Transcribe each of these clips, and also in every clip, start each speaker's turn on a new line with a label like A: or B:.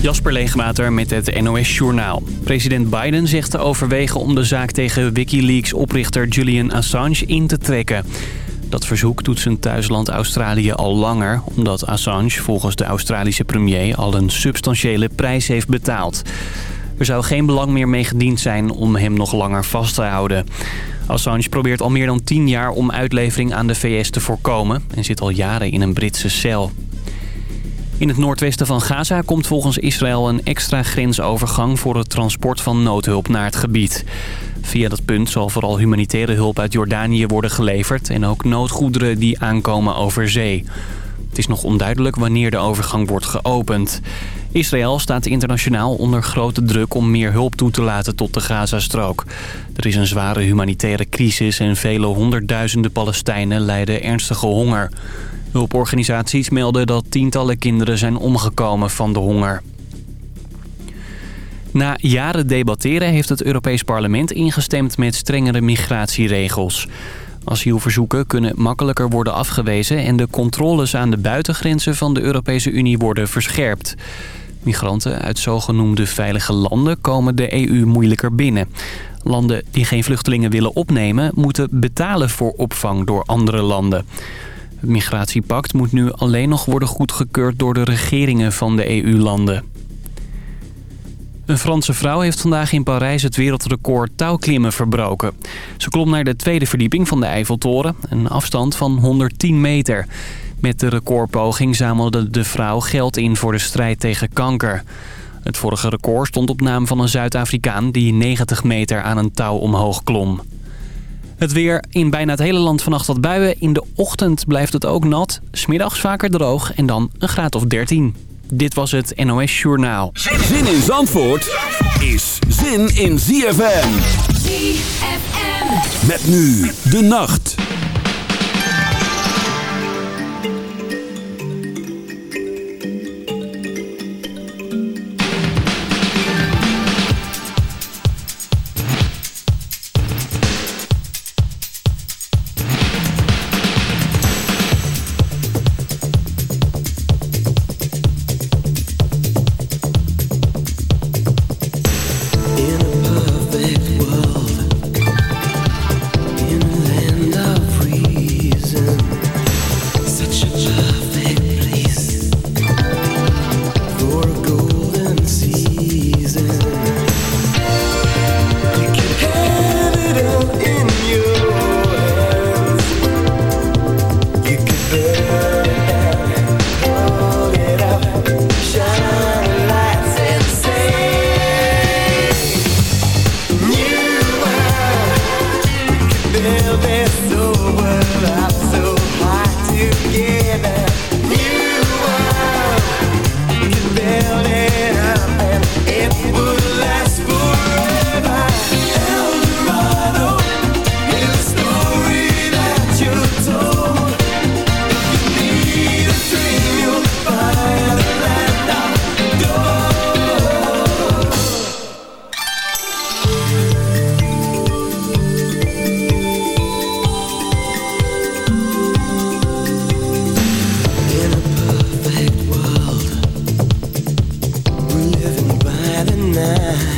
A: Jasper Leegwater met het NOS Journaal. President Biden zegt te overwegen om de zaak tegen Wikileaks-oprichter Julian Assange in te trekken. Dat verzoek doet zijn thuisland Australië al langer... omdat Assange volgens de Australische premier al een substantiële prijs heeft betaald. Er zou geen belang meer mee gediend zijn om hem nog langer vast te houden. Assange probeert al meer dan tien jaar om uitlevering aan de VS te voorkomen... en zit al jaren in een Britse cel. In het noordwesten van Gaza komt volgens Israël een extra grensovergang voor het transport van noodhulp naar het gebied. Via dat punt zal vooral humanitaire hulp uit Jordanië worden geleverd en ook noodgoederen die aankomen over zee. Het is nog onduidelijk wanneer de overgang wordt geopend. Israël staat internationaal onder grote druk om meer hulp toe te laten tot de Gazastrook. Er is een zware humanitaire crisis en vele honderdduizenden Palestijnen lijden ernstige honger. Hulporganisaties melden dat tientallen kinderen zijn omgekomen van de honger. Na jaren debatteren heeft het Europees Parlement ingestemd met strengere migratieregels. Asielverzoeken kunnen makkelijker worden afgewezen... en de controles aan de buitengrenzen van de Europese Unie worden verscherpt. Migranten uit zogenoemde veilige landen komen de EU moeilijker binnen. Landen die geen vluchtelingen willen opnemen... moeten betalen voor opvang door andere landen. Het migratiepact moet nu alleen nog worden goedgekeurd door de regeringen van de EU-landen. Een Franse vrouw heeft vandaag in Parijs het wereldrecord touwklimmen verbroken. Ze klom naar de tweede verdieping van de Eiffeltoren, een afstand van 110 meter. Met de recordpoging zamelde de vrouw geld in voor de strijd tegen kanker. Het vorige record stond op naam van een Zuid-Afrikaan die 90 meter aan een touw omhoog klom. Het weer in bijna het hele land vannacht wat buien. In de ochtend blijft het ook nat. Smiddags vaker droog en dan een graad of 13. Dit was het NOS Journaal.
B: Zin in Zandvoort is zin in ZFM. ZFM. Met nu de nacht.
C: tonight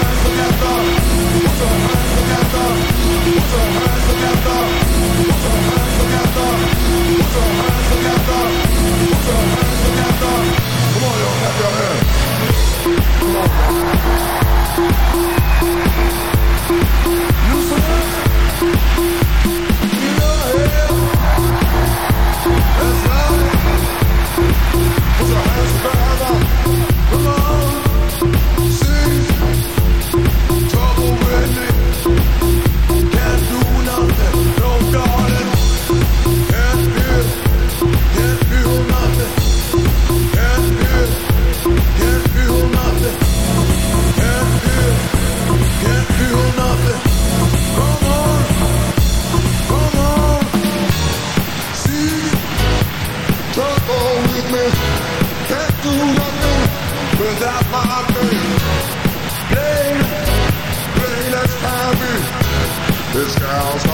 C: never. This girl's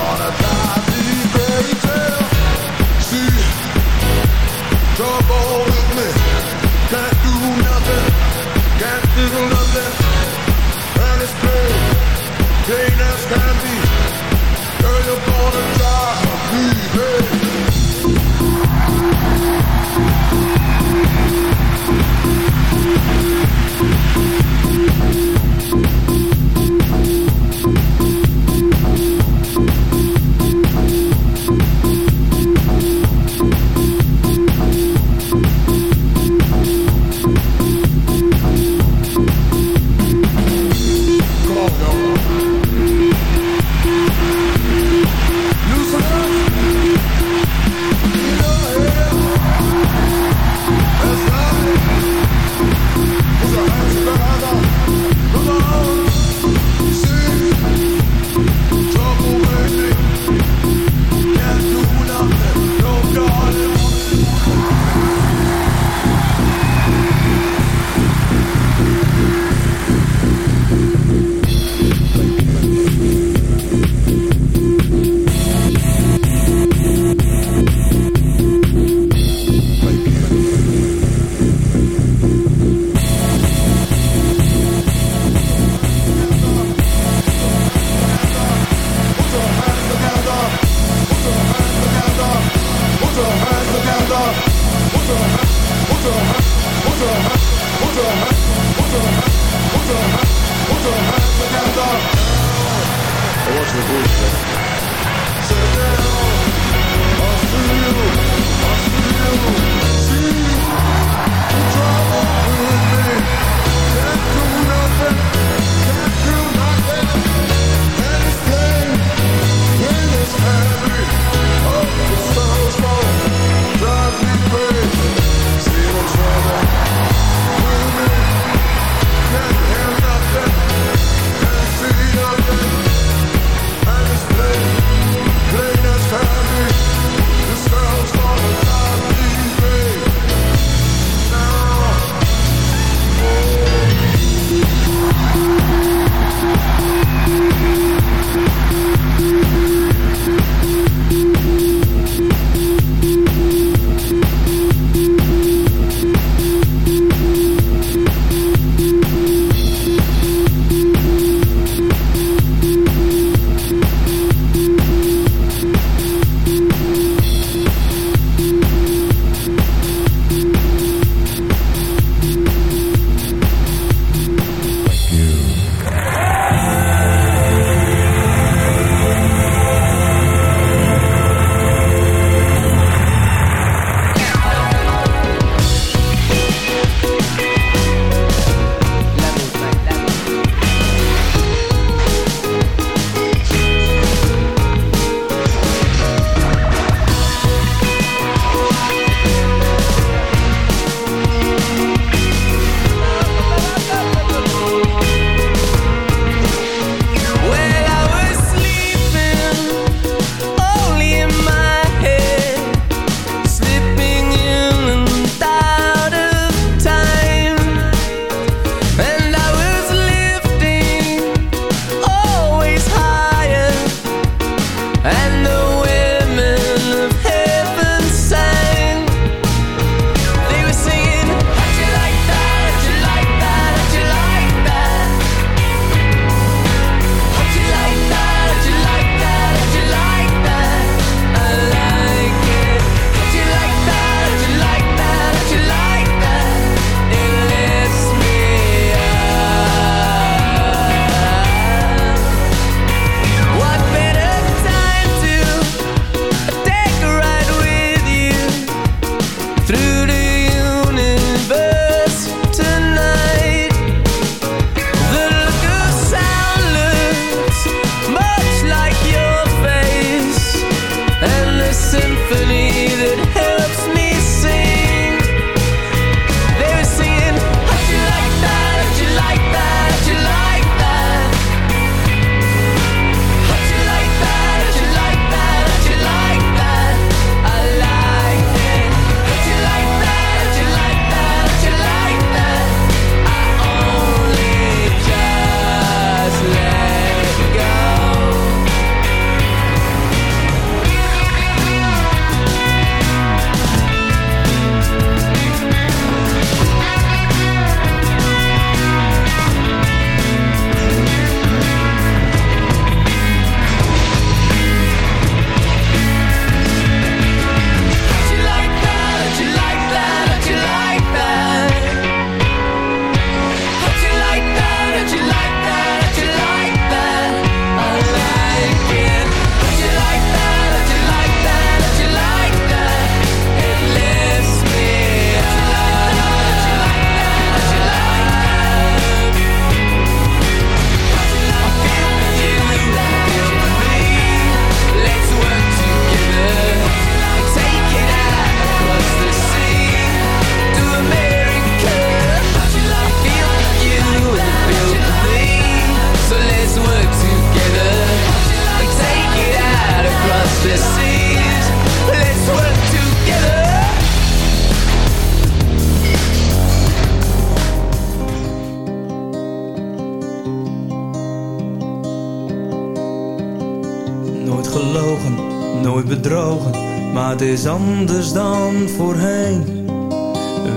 C: het is anders dan voorheen.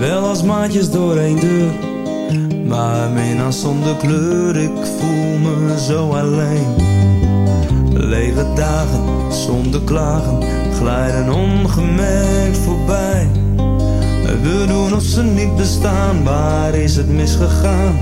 C: Wel als maatjes door één deur,
D: maar mijn zonder kleur. Ik voel me zo alleen. Lege dagen zonder klagen glijden ongemerkt voorbij. We doen of ze niet bestaan, waar is het misgegaan?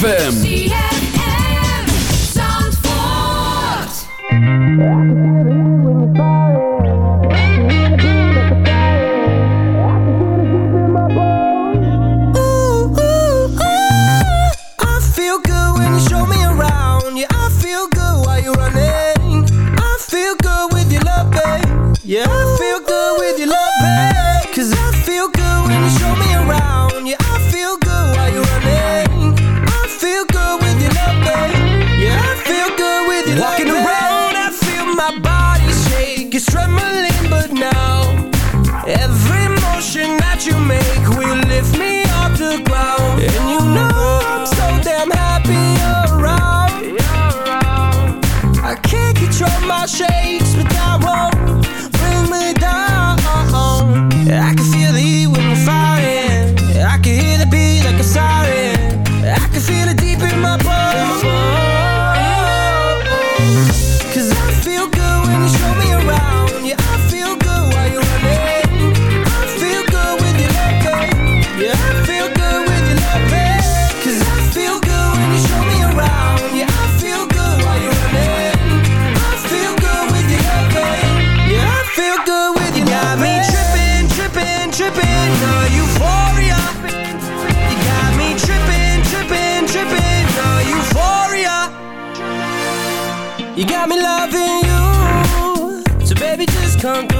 B: ZFM.
E: come through.